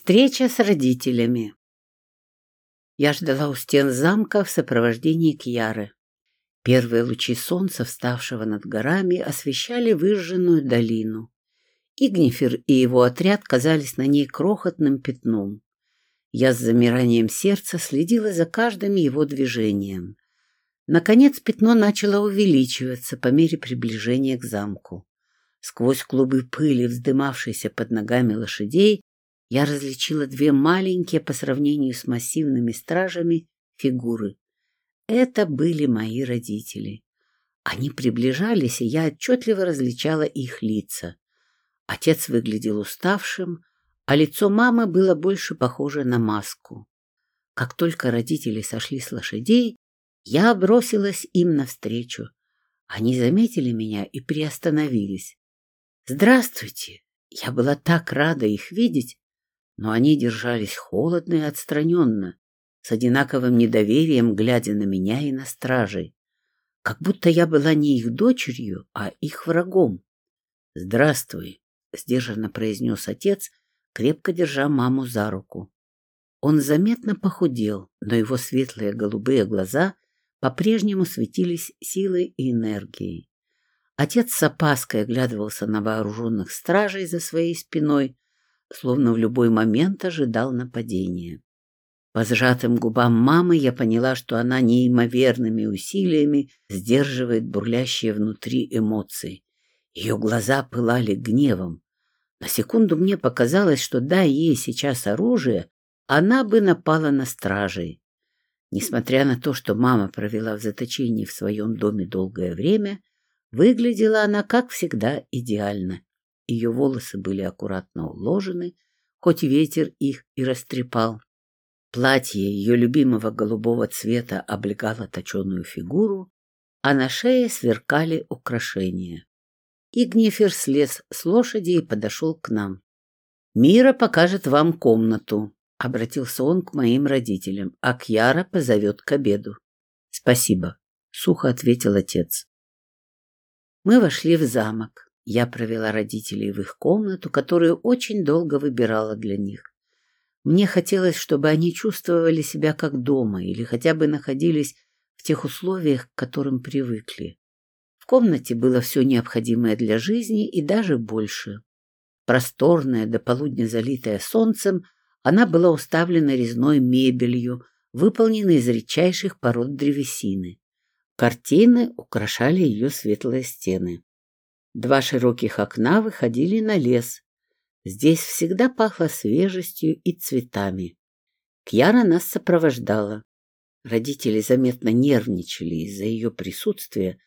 Встреча с родителями. Я ждала у стен замка в сопровождении Кьяры. Первые лучи солнца, вставшего над горами, освещали выжженную долину. Игнифер и его отряд казались на ней крохотным пятном. Я с замиранием сердца следила за каждым его движением. Наконец пятно начало увеличиваться по мере приближения к замку. Сквозь клубы пыли, вздымавшейся под ногами лошадей, я различила две маленькие по сравнению с массивными стражами фигуры. Это были мои родители. Они приближались, и я отчетливо различала их лица. Отец выглядел уставшим, а лицо мамы было больше похоже на маску. Как только родители сошли с лошадей, я бросилась им навстречу. Они заметили меня и приостановились. «Здравствуйте!» Я была так рада их видеть, но они держались холодно и отстраненно, с одинаковым недоверием, глядя на меня и на стражей, как будто я была не их дочерью, а их врагом. «Здравствуй», — сдержанно произнес отец, крепко держа маму за руку. Он заметно похудел, но его светлые голубые глаза по-прежнему светились силой и энергией. Отец с опаской оглядывался на вооруженных стражей за своей спиной, словно в любой момент ожидал нападения. По сжатым губам мамы я поняла, что она неимоверными усилиями сдерживает бурлящие внутри эмоции. Ее глаза пылали гневом. На секунду мне показалось, что дай ей сейчас оружие, она бы напала на стражей. Несмотря на то, что мама провела в заточении в своем доме долгое время, выглядела она, как всегда, идеально. Ее волосы были аккуратно уложены, хоть ветер их и растрепал. Платье ее любимого голубого цвета облегало точеную фигуру, а на шее сверкали украшения. Игнифер слез с лошади и подошел к нам. «Мира покажет вам комнату», — обратился он к моим родителям, а Кьяра позовет к обеду. «Спасибо», — сухо ответил отец. Мы вошли в замок. Я провела родителей в их комнату, которую очень долго выбирала для них. Мне хотелось, чтобы они чувствовали себя как дома или хотя бы находились в тех условиях, к которым привыкли. В комнате было все необходимое для жизни и даже больше. Просторная, до полудня залитая солнцем, она была уставлена резной мебелью, выполненной из редчайших пород древесины. Картины украшали ее светлые стены. Два широких окна выходили на лес. Здесь всегда пахло свежестью и цветами. Кьяра нас сопровождала. Родители заметно нервничали из-за ее присутствия,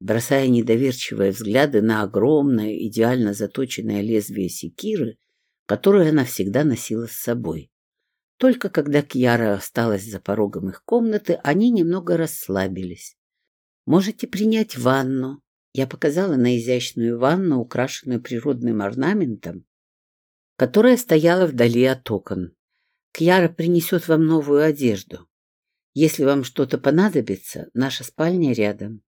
бросая недоверчивые взгляды на огромное, идеально заточенное лезвие секиры, которое она всегда носила с собой. Только когда Кьяра осталась за порогом их комнаты, они немного расслабились. «Можете принять ванну», я показала на изящную ванну, украшенную природным орнаментом, которая стояла вдали от окон. Кьяра принесет вам новую одежду. Если вам что-то понадобится, наша спальня рядом.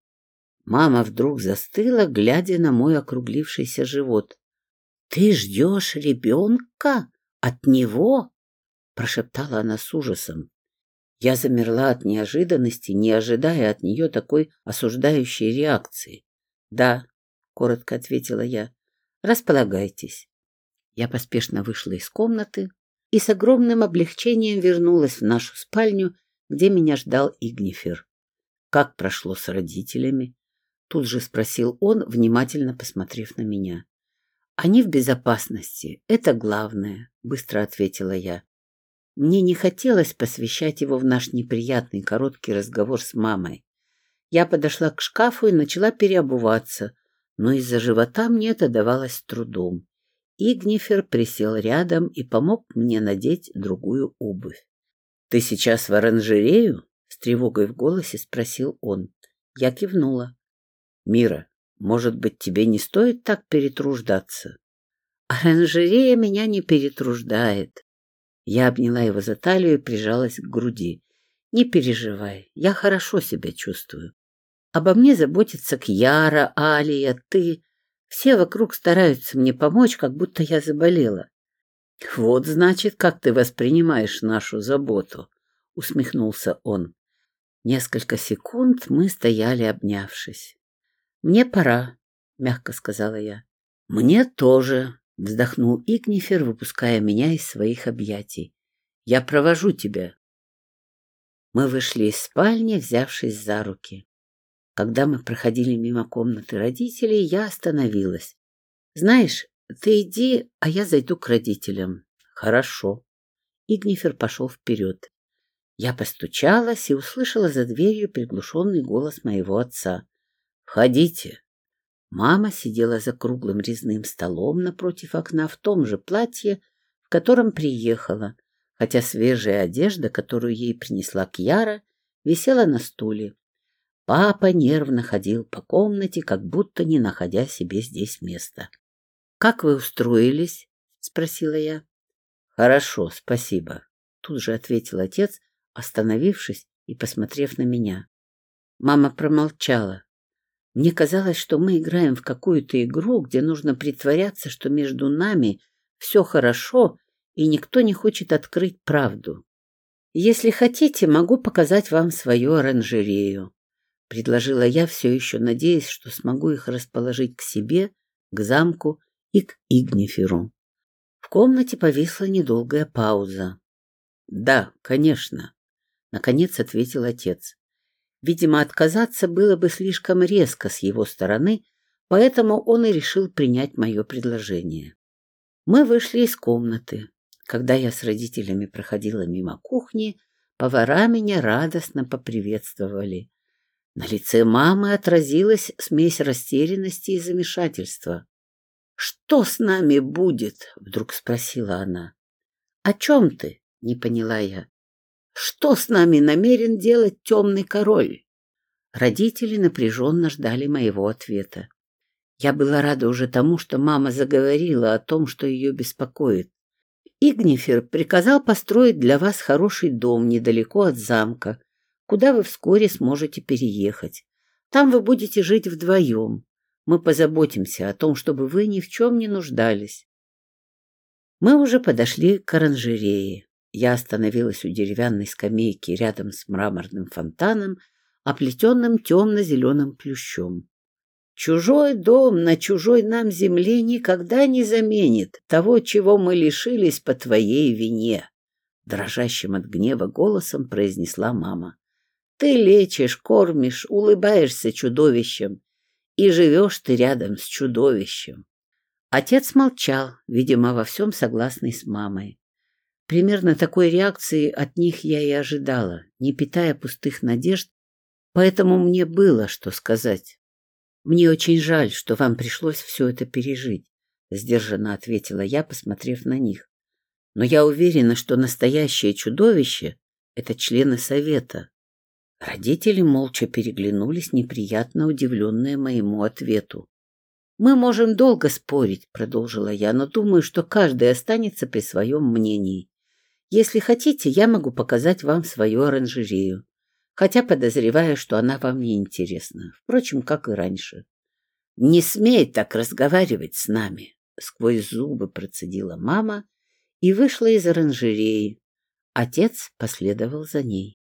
Мама вдруг застыла, глядя на мой округлившийся живот. — Ты ждешь ребенка? От него? — прошептала она с ужасом. Я замерла от неожиданности, не ожидая от нее такой осуждающей реакции. «Да», — коротко ответила я. «Располагайтесь». Я поспешно вышла из комнаты и с огромным облегчением вернулась в нашу спальню, где меня ждал Игнифер. «Как прошло с родителями?» Тут же спросил он, внимательно посмотрев на меня. «Они в безопасности, это главное», — быстро ответила я. Мне не хотелось посвящать его в наш неприятный короткий разговор с мамой. Я подошла к шкафу и начала переобуваться, но из-за живота мне это давалось трудом. Игнифер присел рядом и помог мне надеть другую обувь. — Ты сейчас в оранжерею? — с тревогой в голосе спросил он. Я кивнула. — Мира, может быть, тебе не стоит так перетруждаться? — Оранжерея меня не перетруждает. Я обняла его за талию и прижалась к груди. — Не переживай, я хорошо себя чувствую. Обо мне заботится Кьяра, Алия, ты. Все вокруг стараются мне помочь, как будто я заболела. Вот, значит, как ты воспринимаешь нашу заботу, усмехнулся он. Несколько секунд мы стояли, обнявшись. Мне пора, мягко сказала я. Мне тоже, вздохнул Игнифер, выпуская меня из своих объятий. Я провожу тебя. Мы вышли из спальни, взявшись за руки. Когда мы проходили мимо комнаты родителей, я остановилась. Знаешь, ты иди, а я зайду к родителям. Хорошо. Игнифер пошел вперед. Я постучалась и услышала за дверью приглушенный голос моего отца. «Входите». Мама сидела за круглым резным столом напротив окна в том же платье, в котором приехала, хотя свежая одежда, которую ей принесла Кьяра, висела на стуле. Папа нервно ходил по комнате, как будто не находя себе здесь места. «Как вы устроились?» — спросила я. «Хорошо, спасибо», — тут же ответил отец, остановившись и посмотрев на меня. Мама промолчала. Мне казалось, что мы играем в какую-то игру, где нужно притворяться, что между нами все хорошо, и никто не хочет открыть правду. Если хотите, могу показать вам свою оранжерею, — предложила я, все еще надеясь, что смогу их расположить к себе, к замку и к Игниферу. В комнате повисла недолгая пауза. «Да, конечно», — наконец ответил отец. Видимо, отказаться было бы слишком резко с его стороны, поэтому он и решил принять мое предложение. Мы вышли из комнаты. Когда я с родителями проходила мимо кухни, повара меня радостно поприветствовали. На лице мамы отразилась смесь растерянности и замешательства. «Что с нами будет?» — вдруг спросила она. «О чем ты?» — не поняла я. «Что с нами намерен делать темный король?» Родители напряженно ждали моего ответа. Я была рада уже тому, что мама заговорила о том, что ее беспокоит. Игнифер приказал построить для вас хороший дом недалеко от замка, куда вы вскоре сможете переехать. Там вы будете жить вдвоем. Мы позаботимся о том, чтобы вы ни в чем не нуждались. Мы уже подошли к оранжерее. Я остановилась у деревянной скамейки рядом с мраморным фонтаном, оплетенным темно-зеленым плющом. Чужой дом на чужой нам земле никогда не заменит того, чего мы лишились по твоей вине, — дрожащим от гнева голосом произнесла мама. Ты лечишь, кормишь, улыбаешься чудовищем, и живешь ты рядом с чудовищем. Отец молчал, видимо, во всем согласный с мамой. Примерно такой реакции от них я и ожидала, не питая пустых надежд, поэтому мне было что сказать. «Мне очень жаль, что вам пришлось все это пережить», — сдержанно ответила я, посмотрев на них. «Но я уверена, что настоящее чудовище — это члены совета, Родители молча переглянулись, неприятно удивленные моему ответу. «Мы можем долго спорить», — продолжила я, «но думаю, что каждый останется при своем мнении. Если хотите, я могу показать вам свою оранжерею, хотя подозреваю, что она вам не интересна, впрочем, как и раньше». «Не смей так разговаривать с нами», — сквозь зубы процедила мама и вышла из оранжереи. Отец последовал за ней.